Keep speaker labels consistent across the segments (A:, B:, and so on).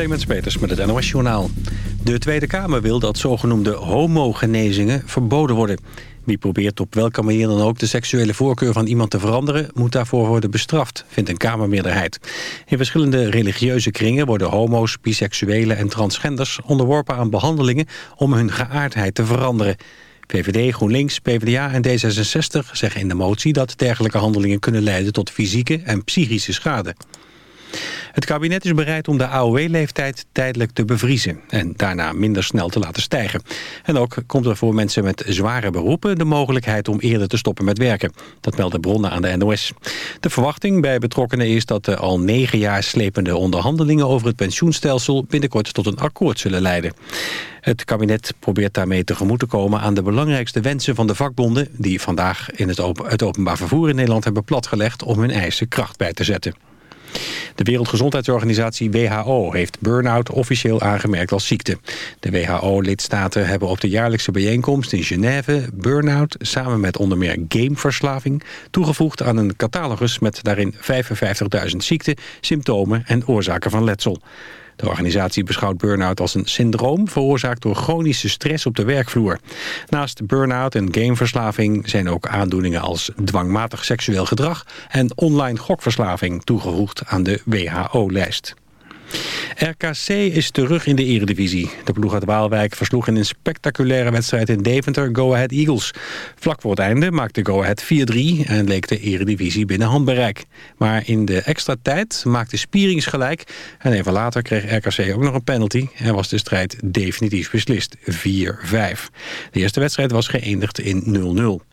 A: Clemens Peters met het NOS Journaal. De Tweede Kamer wil dat zogenoemde homogenezingen verboden worden. Wie probeert op welke manier dan ook de seksuele voorkeur van iemand te veranderen... moet daarvoor worden bestraft, vindt een Kamermeerderheid. In verschillende religieuze kringen worden homo's, biseksuelen en transgenders... onderworpen aan behandelingen om hun geaardheid te veranderen. VVD, GroenLinks, PvdA en D66 zeggen in de motie... dat dergelijke handelingen kunnen leiden tot fysieke en psychische schade. Het kabinet is bereid om de AOW-leeftijd tijdelijk te bevriezen... en daarna minder snel te laten stijgen. En ook komt er voor mensen met zware beroepen... de mogelijkheid om eerder te stoppen met werken. Dat melden bronnen aan de NOS. De verwachting bij betrokkenen is dat de al negen jaar slepende onderhandelingen... over het pensioenstelsel binnenkort tot een akkoord zullen leiden. Het kabinet probeert daarmee tegemoet te komen aan de belangrijkste wensen van de vakbonden... die vandaag in het, openbaar vervoer in Nederland hebben platgelegd om hun eisen kracht bij te zetten. De Wereldgezondheidsorganisatie WHO heeft burn-out officieel aangemerkt als ziekte. De WHO-lidstaten hebben op de jaarlijkse bijeenkomst in Genève burn-out samen met onder meer gameverslaving toegevoegd aan een catalogus met daarin 55.000 ziekten, symptomen en oorzaken van letsel. De organisatie beschouwt burn-out als een syndroom... veroorzaakt door chronische stress op de werkvloer. Naast burn-out en gameverslaving zijn ook aandoeningen als dwangmatig seksueel gedrag... en online gokverslaving toegevoegd aan de WHO-lijst. RKC is terug in de eredivisie. De ploeg uit Waalwijk versloeg in een spectaculaire wedstrijd in Deventer Go Ahead Eagles. Vlak voor het einde maakte Go Ahead 4-3 en leek de eredivisie binnen handbereik. Maar in de extra tijd maakte Spierings gelijk en even later kreeg RKC ook nog een penalty en was de strijd definitief beslist 4-5. De eerste wedstrijd was geëindigd in 0-0.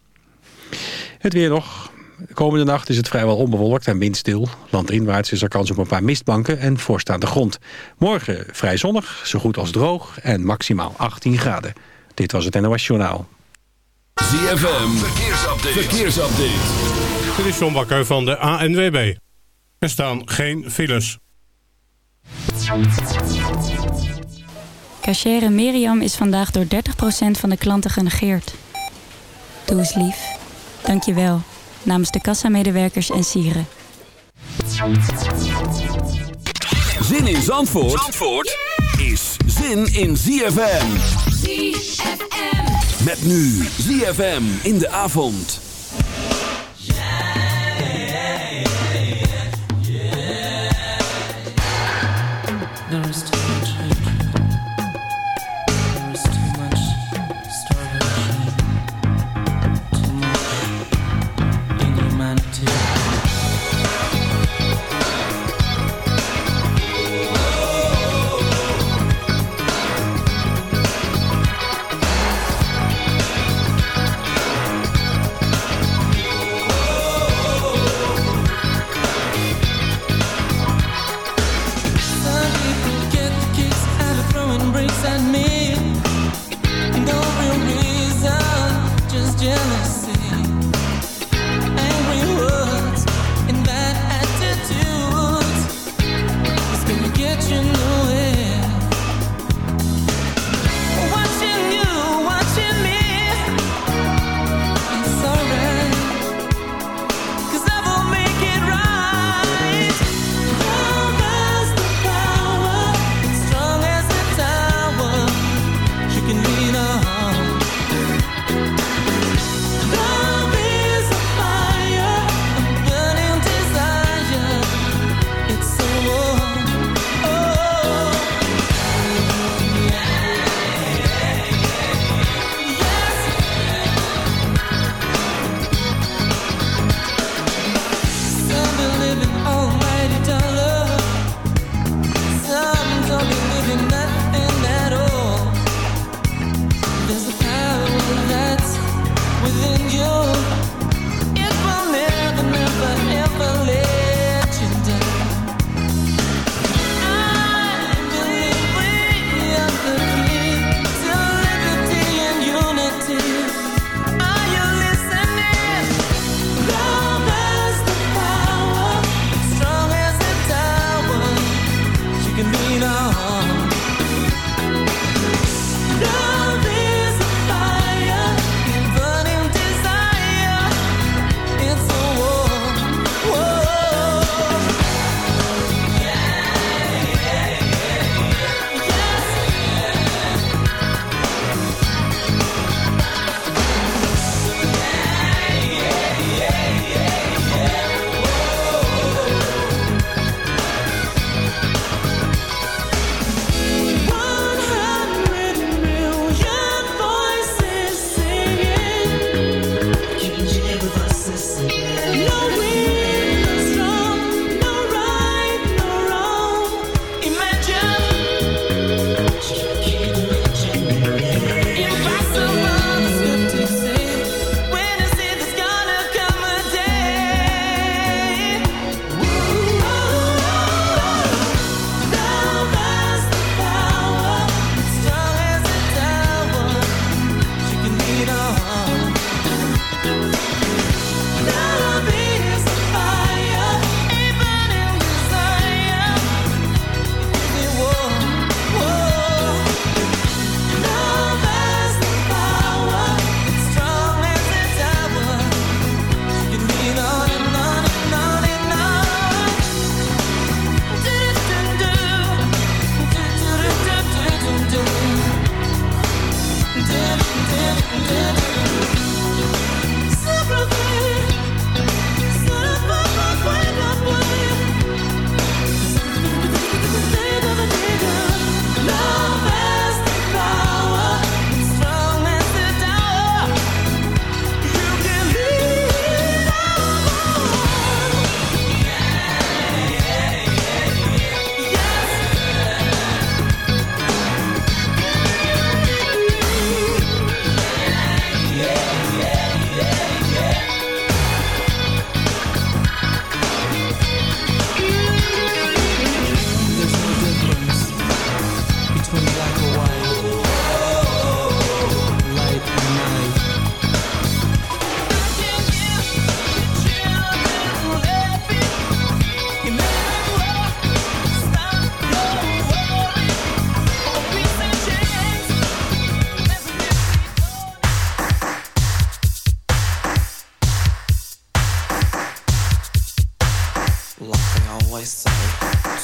A: Het weer nog. De komende nacht is het vrijwel onbewolkt en windstil. Landinwaarts is er kans op een paar mistbanken en vorst aan de grond. Morgen vrij zonnig, zo goed als droog en maximaal 18 graden. Dit was het NOS Journaal.
B: ZFM, verkeersupdate. verkeersupdate.
C: Dit is John Bakker van de ANWB. Er staan geen files.
D: Cachere Miriam is vandaag door 30% van de klanten genegeerd. Doe eens lief. Dank je wel namens de kassamedewerkers en sieren.
B: Zin in Zandvoort, Zandvoort is zin in ZFM.
E: ZFM.
B: Met nu ZFM in de avond.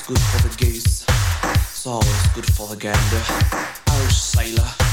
E: Good for the geese. It's always good for the gander. Oh, sailor.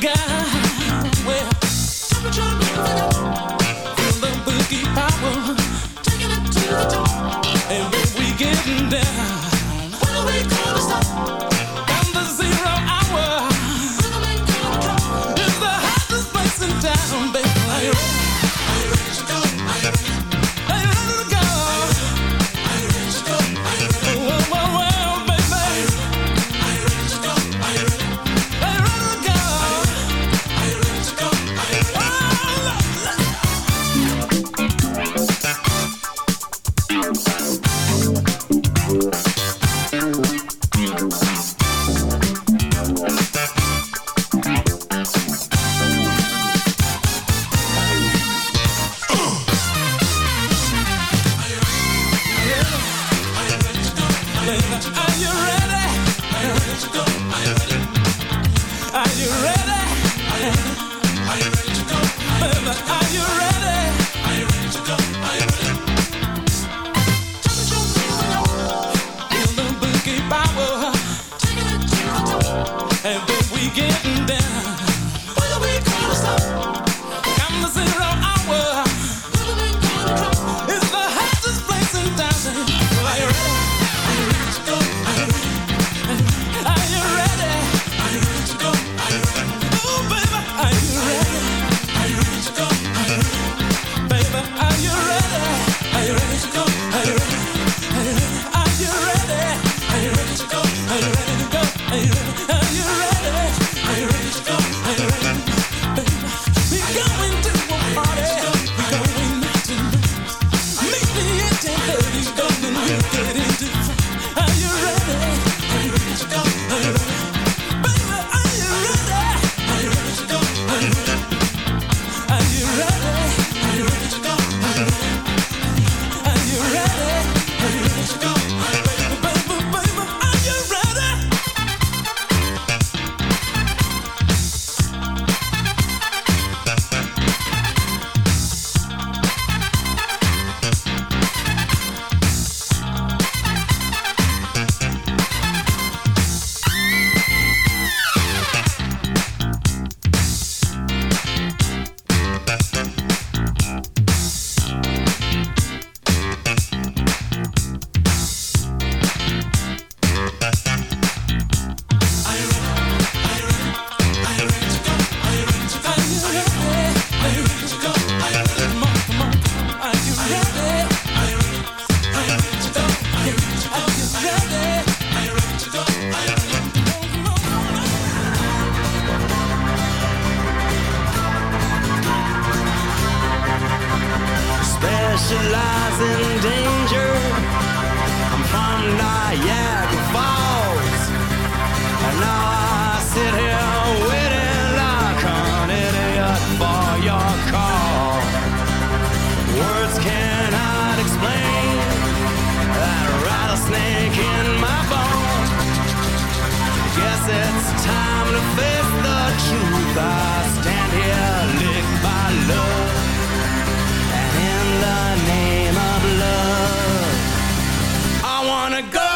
F: got.
G: wanna go.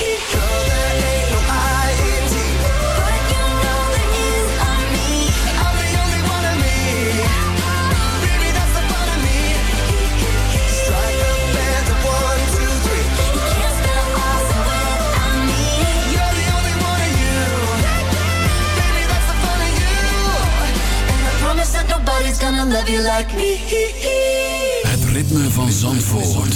H: like me.
B: Het ritme van Zandvoort.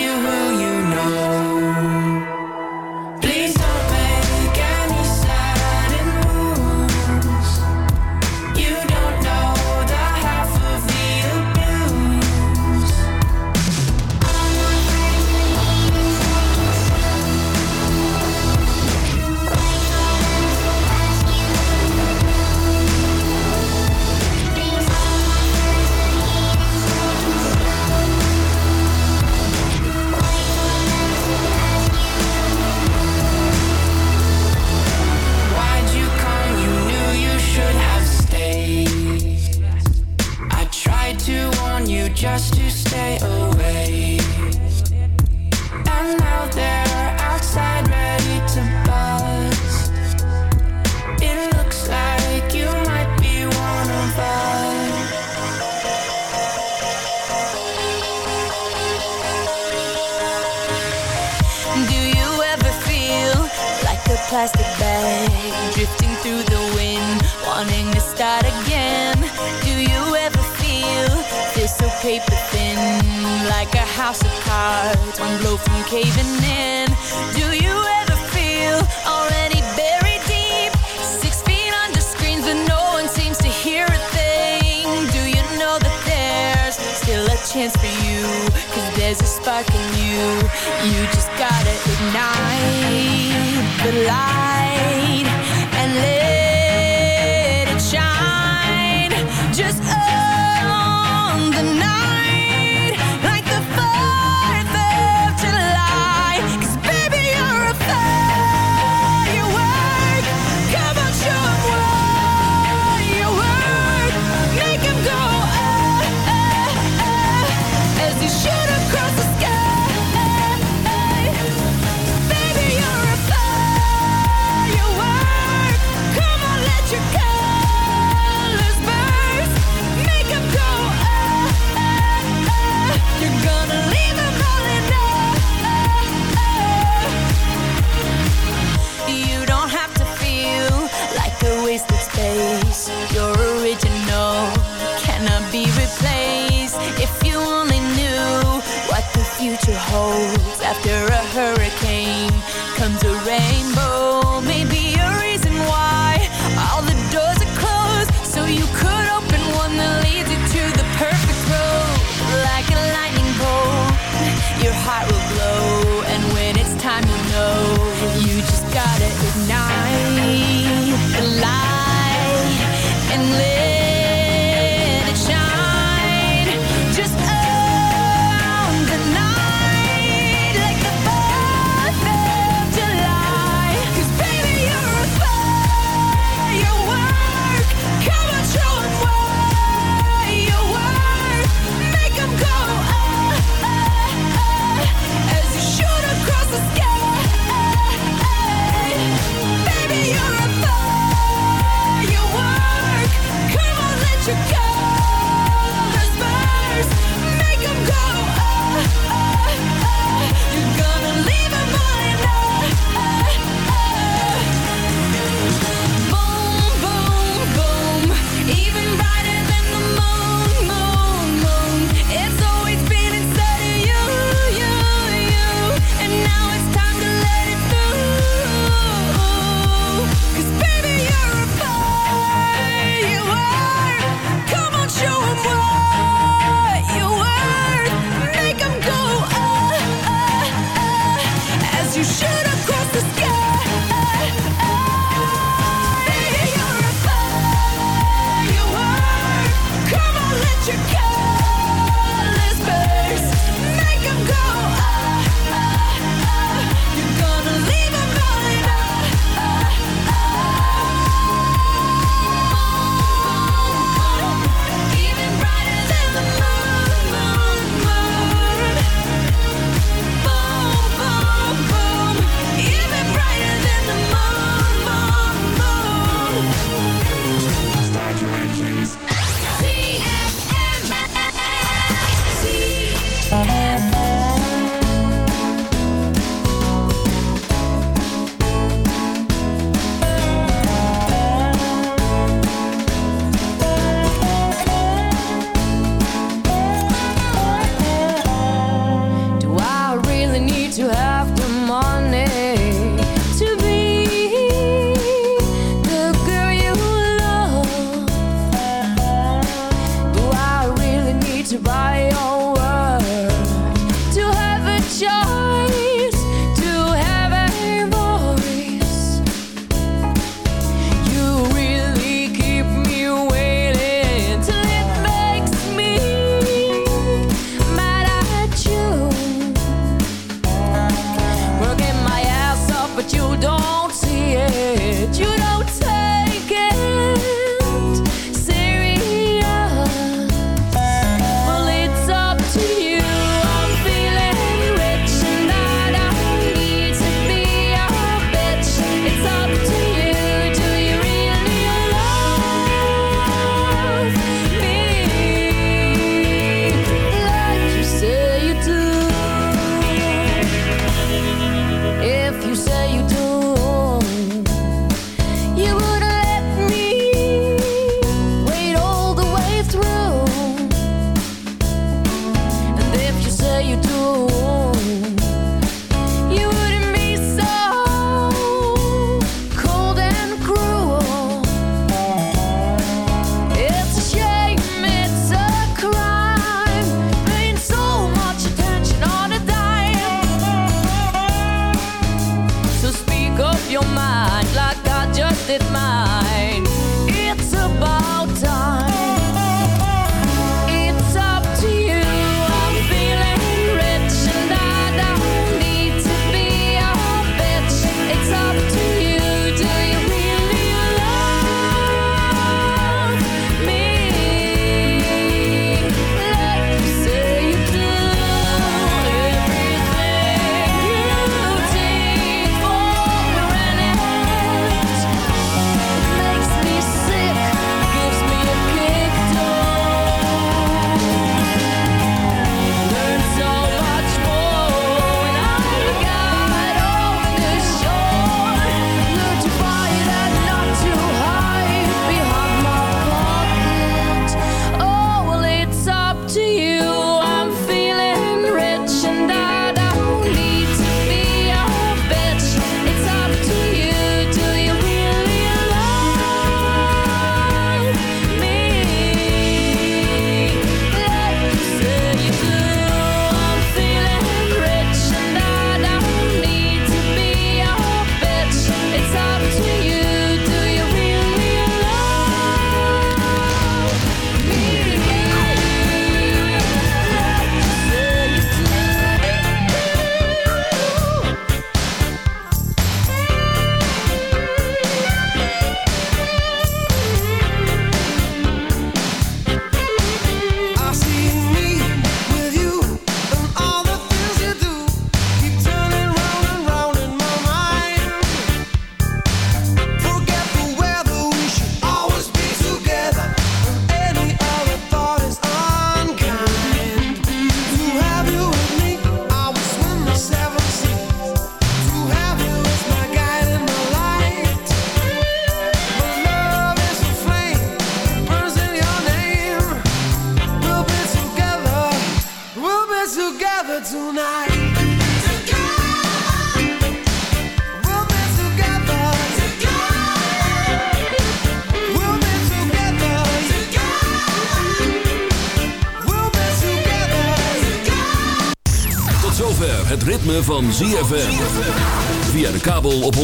I: you
J: van ZFM. Via de kabel op 104.5.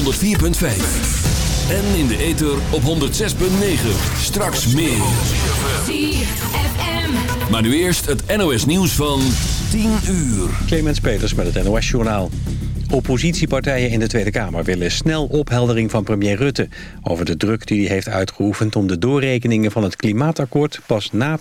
J: En in de ether op 106.9. Straks meer. Maar nu eerst het NOS nieuws van 10 uur.
A: Clemens Peters met het NOS Journaal. Oppositiepartijen in de Tweede Kamer willen snel opheldering van premier Rutte... over de druk die hij heeft uitgeoefend om de doorrekeningen van het klimaatakkoord pas na